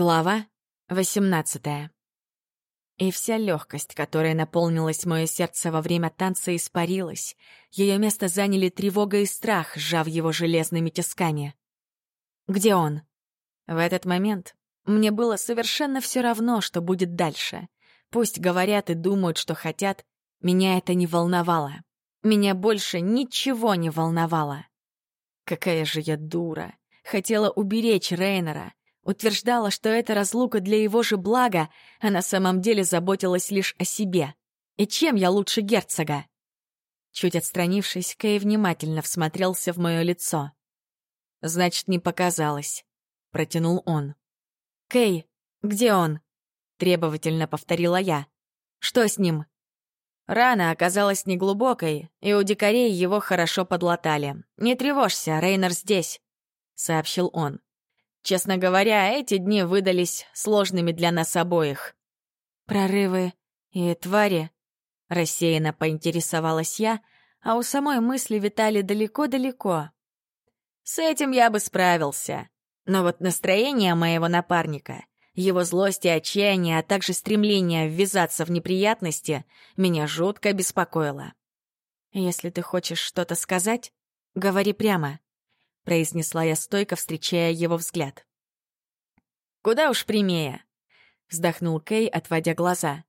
Глава 18 И вся легкость, которой наполнилось мое сердце во время танца, испарилась. Ее место заняли тревога и страх, сжав его железными тисками. Где он? В этот момент мне было совершенно все равно, что будет дальше. Пусть говорят и думают, что хотят, меня это не волновало. Меня больше ничего не волновало. Какая же я дура. Хотела уберечь Рейнера, Утверждала, что это разлука для его же блага, а на самом деле заботилась лишь о себе. И чем я лучше герцога? Чуть отстранившись, Кей внимательно всмотрелся в мое лицо. «Значит, не показалось», — протянул он. «Кей, где он?» — требовательно повторила я. «Что с ним?» Рана оказалась неглубокой, и у дикарей его хорошо подлатали. «Не тревожься, Рейнер здесь», — сообщил он. Честно говоря, эти дни выдались сложными для нас обоих. «Прорывы и твари?» — рассеянно поинтересовалась я, а у самой мысли витали далеко-далеко. «С этим я бы справился. Но вот настроение моего напарника, его злость и отчаяние, а также стремление ввязаться в неприятности меня жутко беспокоило. Если ты хочешь что-то сказать, говори прямо произнесла я стойко, встречая его взгляд. «Куда уж прямее!» — вздохнул Кей, отводя глаза.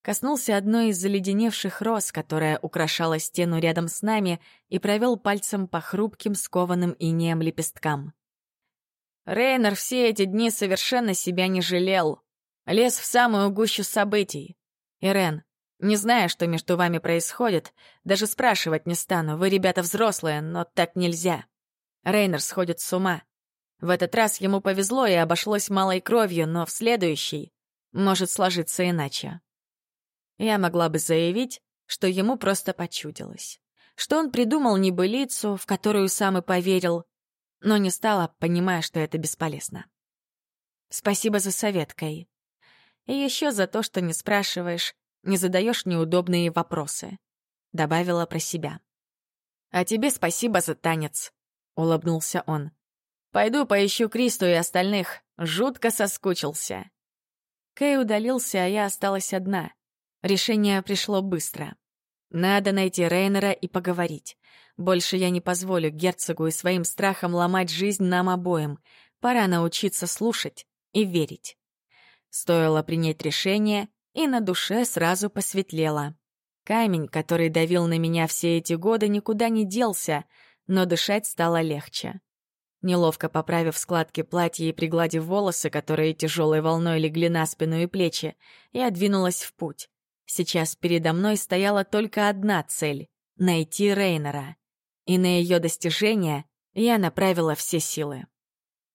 Коснулся одной из заледеневших роз, которая украшала стену рядом с нами, и провел пальцем по хрупким, скованным инеем лепесткам. Рейнер все эти дни совершенно себя не жалел. Лез в самую гущу событий. Ирен, не зная, что между вами происходит, даже спрашивать не стану, вы, ребята, взрослые, но так нельзя. Рейнер сходит с ума. В этот раз ему повезло и обошлось малой кровью, но в следующий может сложиться иначе. Я могла бы заявить, что ему просто почудилось. Что он придумал небылицу, в которую сам и поверил, но не стала, понимая, что это бесполезно. Спасибо за совет, Кэй. И еще за то, что не спрашиваешь, не задаешь неудобные вопросы. Добавила про себя. А тебе спасибо за танец улыбнулся он. «Пойду поищу Кристу и остальных. Жутко соскучился». Кэй удалился, а я осталась одна. Решение пришло быстро. Надо найти Рейнера и поговорить. Больше я не позволю герцогу и своим страхам ломать жизнь нам обоим. Пора научиться слушать и верить. Стоило принять решение, и на душе сразу посветлело. Камень, который давил на меня все эти годы, никуда не делся — но дышать стало легче. Неловко поправив складки платья и пригладив волосы, которые тяжелой волной легли на спину и плечи, я двинулась в путь. Сейчас передо мной стояла только одна цель — найти Рейнера. И на ее достижение я направила все силы.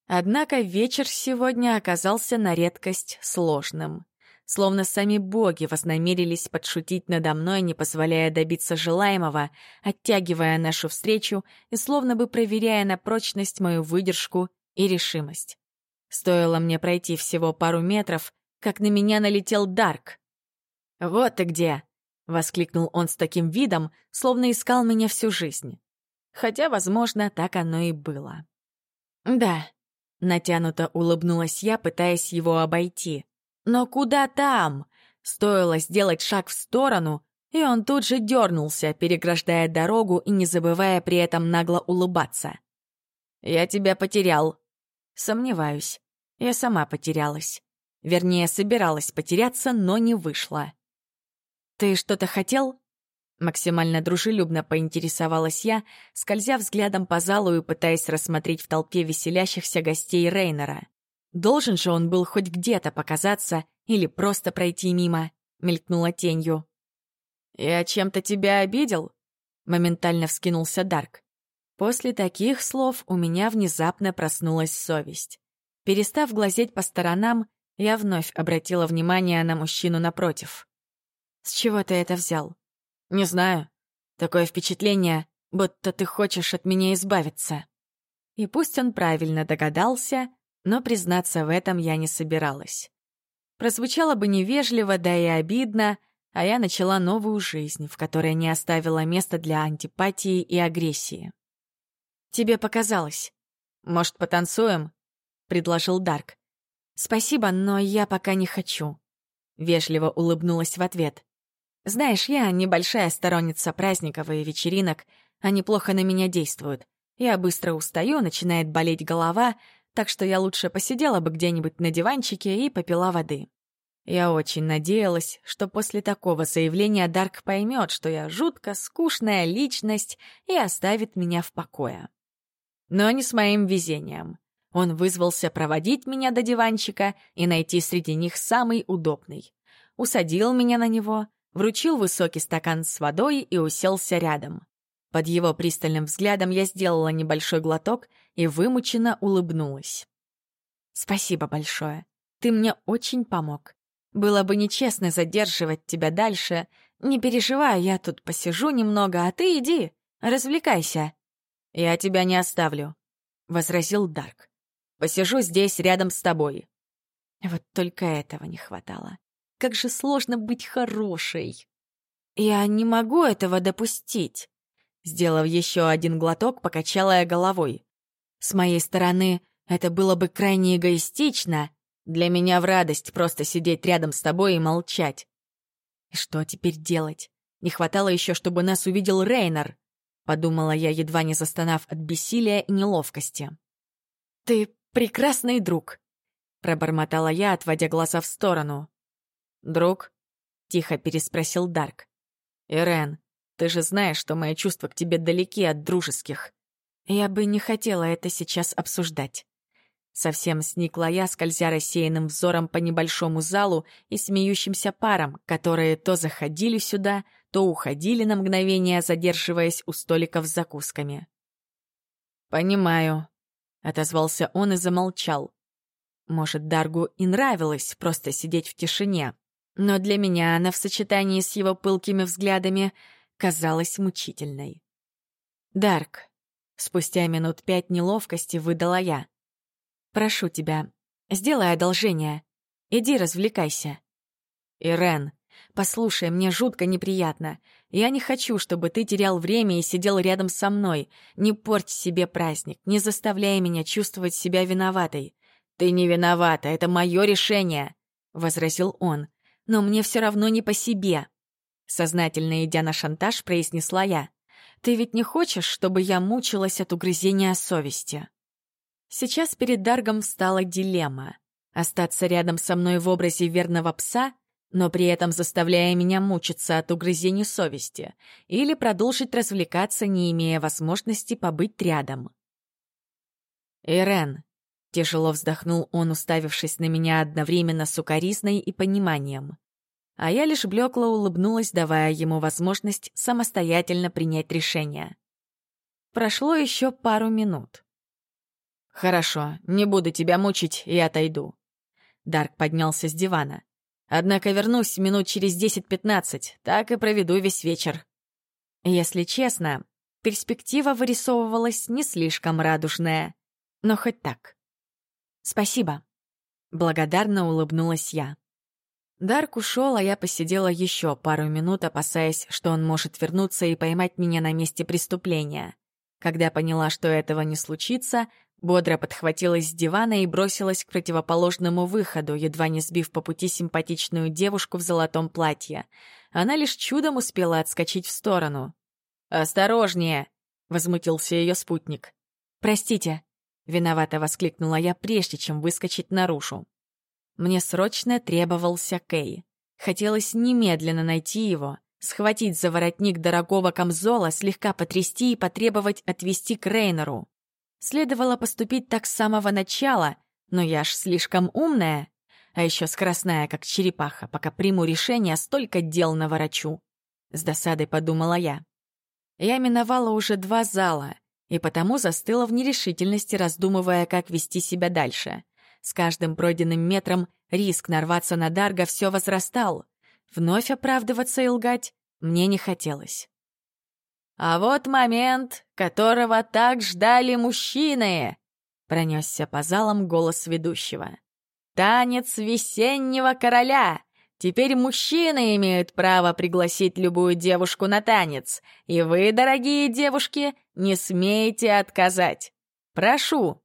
Однако вечер сегодня оказался на редкость сложным словно сами боги вознамерились подшутить надо мной, не позволяя добиться желаемого, оттягивая нашу встречу и словно бы проверяя на прочность мою выдержку и решимость. Стоило мне пройти всего пару метров, как на меня налетел Дарк. «Вот ты где!» — воскликнул он с таким видом, словно искал меня всю жизнь. Хотя, возможно, так оно и было. «Да», — натянуто улыбнулась я, пытаясь его обойти. Но куда там? Стоило сделать шаг в сторону, и он тут же дернулся, переграждая дорогу и не забывая при этом нагло улыбаться. «Я тебя потерял». Сомневаюсь. Я сама потерялась. Вернее, собиралась потеряться, но не вышла. «Ты что-то хотел?» Максимально дружелюбно поинтересовалась я, скользя взглядом по залу и пытаясь рассмотреть в толпе веселящихся гостей Рейнера. Должен же он был хоть где-то показаться или просто пройти мимо, мелькнула тенью. «Я чем-то тебя обидел?» — моментально вскинулся Дарк. После таких слов у меня внезапно проснулась совесть. Перестав глазеть по сторонам, я вновь обратила внимание на мужчину напротив. «С чего ты это взял?» «Не знаю. Такое впечатление, будто ты хочешь от меня избавиться». И пусть он правильно догадался, но признаться в этом я не собиралась. Прозвучало бы невежливо, да и обидно, а я начала новую жизнь, в которой не оставила места для антипатии и агрессии. «Тебе показалось. Может, потанцуем?» — предложил Дарк. «Спасибо, но я пока не хочу», — вежливо улыбнулась в ответ. «Знаешь, я небольшая сторонница праздников и вечеринок, они плохо на меня действуют. Я быстро устаю, начинает болеть голова, так что я лучше посидела бы где-нибудь на диванчике и попила воды». Я очень надеялась, что после такого заявления Дарк поймет, что я жутко скучная личность и оставит меня в покое. Но не с моим везением. Он вызвался проводить меня до диванчика и найти среди них самый удобный. Усадил меня на него, вручил высокий стакан с водой и уселся рядом. Под его пристальным взглядом я сделала небольшой глоток и вымученно улыбнулась. «Спасибо большое. Ты мне очень помог. Было бы нечестно задерживать тебя дальше. Не переживай, я тут посижу немного, а ты иди, развлекайся». «Я тебя не оставлю», — возразил Дарк. Посижу здесь рядом с тобой». Вот только этого не хватало. Как же сложно быть хорошей. «Я не могу этого допустить», — сделав еще один глоток, покачала я головой. «С моей стороны, это было бы крайне эгоистично. Для меня в радость просто сидеть рядом с тобой и молчать. И что теперь делать? Не хватало еще, чтобы нас увидел Рейнер», — подумала я, едва не застонав от бессилия и неловкости. «Ты прекрасный друг», — пробормотала я, отводя глаза в сторону. «Друг?» — тихо переспросил Дарк. «Ирен, ты же знаешь, что мои чувства к тебе далеки от дружеских. Я бы не хотела это сейчас обсуждать». Совсем сникла я, скользя рассеянным взором по небольшому залу и смеющимся парам, которые то заходили сюда, то уходили на мгновение, задерживаясь у столиков с закусками. «Понимаю», Отозвался он и замолчал. Может, Даргу и нравилось просто сидеть в тишине, но для меня она в сочетании с его пылкими взглядами казалась мучительной. «Дарк», — спустя минут пять неловкости выдала я. «Прошу тебя, сделай одолжение. Иди развлекайся». «Ирен, послушай, мне жутко неприятно. Я не хочу, чтобы ты терял время и сидел рядом со мной. Не порть себе праздник, не заставляй меня чувствовать себя виноватой. Ты не виновата, это мое решение, — возразил он. Но мне все равно не по себе. Сознательно идя на шантаж, произнесла я. Ты ведь не хочешь, чтобы я мучилась от угрызения совести? Сейчас перед Даргом встала дилемма. Остаться рядом со мной в образе верного пса но при этом заставляя меня мучиться от угрызений совести, или продолжить развлекаться, не имея возможности побыть рядом. «Ирен», — тяжело вздохнул он, уставившись на меня одновременно с укоризной и пониманием. А я лишь блекло улыбнулась, давая ему возможность самостоятельно принять решение. Прошло еще пару минут. «Хорошо, не буду тебя мучить и отойду». Дарк поднялся с дивана. Однако вернусь минут через 10-15, так и проведу весь вечер. Если честно, перспектива вырисовывалась не слишком радужная, но хоть так. «Спасибо», — благодарно улыбнулась я. Дарк ушел, а я посидела еще пару минут, опасаясь, что он может вернуться и поймать меня на месте преступления. Когда поняла, что этого не случится, Бодро подхватилась с дивана и бросилась к противоположному выходу, едва не сбив по пути симпатичную девушку в золотом платье. Она лишь чудом успела отскочить в сторону. «Осторожнее!» — возмутился ее спутник. «Простите!» — виновато воскликнула я, прежде чем выскочить наружу. Мне срочно требовался Кей. Хотелось немедленно найти его, схватить за воротник дорогого камзола, слегка потрясти и потребовать отвезти к Рейнеру. Следовало поступить так с самого начала, но я ж слишком умная, а еще скоростная, как черепаха, пока приму решение, столько дел наворочу. С досадой подумала я. Я миновала уже два зала, и потому застыла в нерешительности, раздумывая, как вести себя дальше. С каждым пройденным метром риск нарваться на Дарга все возрастал. Вновь оправдываться и лгать мне не хотелось. «А вот момент, которого так ждали мужчины!» — пронесся по залам голос ведущего. «Танец весеннего короля! Теперь мужчины имеют право пригласить любую девушку на танец, и вы, дорогие девушки, не смеете отказать. Прошу!»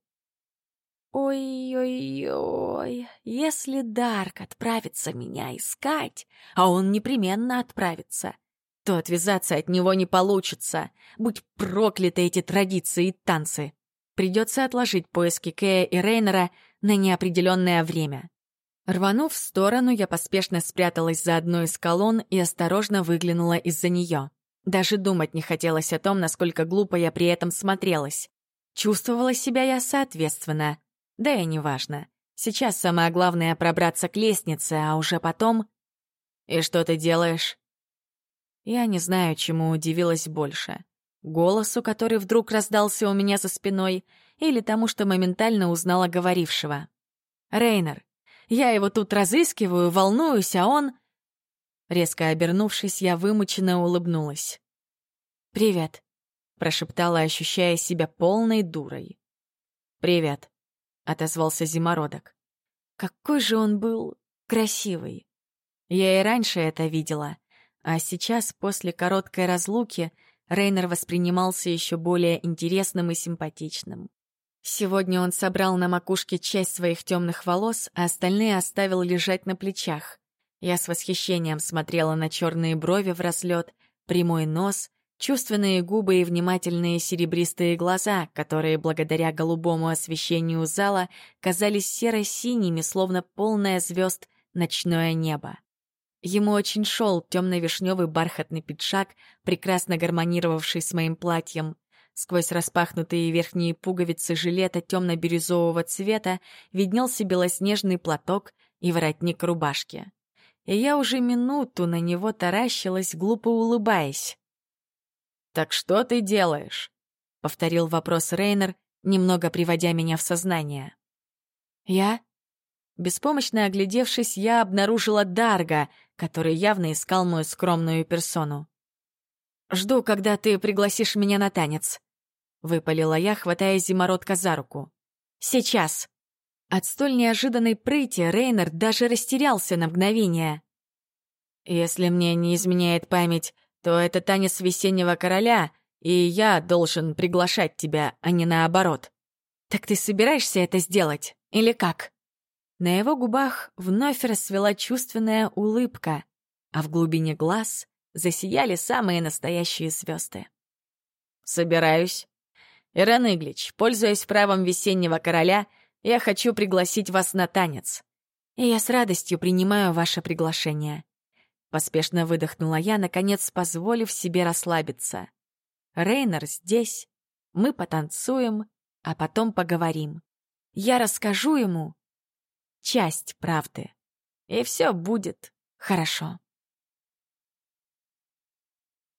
Ой-ой-ой, если Дарк отправится меня искать, а он непременно отправится, то отвязаться от него не получится. Будь прокляты эти традиции и танцы. Придется отложить поиски Кея и Рейнера на неопределенное время. Рванув в сторону, я поспешно спряталась за одной из колонн и осторожно выглянула из-за нее. Даже думать не хотелось о том, насколько глупо я при этом смотрелась. Чувствовала себя я соответственно. Да и неважно. Сейчас самое главное — пробраться к лестнице, а уже потом... «И что ты делаешь?» Я не знаю, чему удивилась больше. Голосу, который вдруг раздался у меня за спиной, или тому, что моментально узнала говорившего. «Рейнер, я его тут разыскиваю, волнуюсь, а он...» Резко обернувшись, я вымученно улыбнулась. «Привет», — прошептала, ощущая себя полной дурой. «Привет», отозвался Зимородок. Какой же он был красивый. Я и раньше это видела, а сейчас, после короткой разлуки, Рейнер воспринимался еще более интересным и симпатичным. Сегодня он собрал на макушке часть своих темных волос, а остальные оставил лежать на плечах. Я с восхищением смотрела на черные брови в разлет, прямой нос Чувственные губы и внимательные серебристые глаза, которые благодаря голубому освещению зала казались серо-синими, словно полное звезд ночное небо. Ему очень шел темно-вишневый бархатный пиджак, прекрасно гармонировавший с моим платьем. Сквозь распахнутые верхние пуговицы жилета темно-бирюзового цвета виднелся белоснежный платок и воротник рубашки. И я уже минуту на него таращилась, глупо улыбаясь. «Так что ты делаешь?» — повторил вопрос Рейнер, немного приводя меня в сознание. «Я?» Беспомощно оглядевшись, я обнаружила Дарга, который явно искал мою скромную персону. «Жду, когда ты пригласишь меня на танец», — выпалила я, хватая зимородка за руку. «Сейчас!» От столь неожиданной прыти Рейнер даже растерялся на мгновение. «Если мне не изменяет память, то это танец весеннего короля, и я должен приглашать тебя, а не наоборот. Так ты собираешься это сделать, или как?» На его губах вновь расцвела чувственная улыбка, а в глубине глаз засияли самые настоящие звезды. «Собираюсь. Ирен Иглич, пользуясь правом весеннего короля, я хочу пригласить вас на танец. И я с радостью принимаю ваше приглашение. Поспешно выдохнула я, наконец позволив себе расслабиться. Рейнер здесь, мы потанцуем, а потом поговорим. Я расскажу ему часть правды, и все будет хорошо.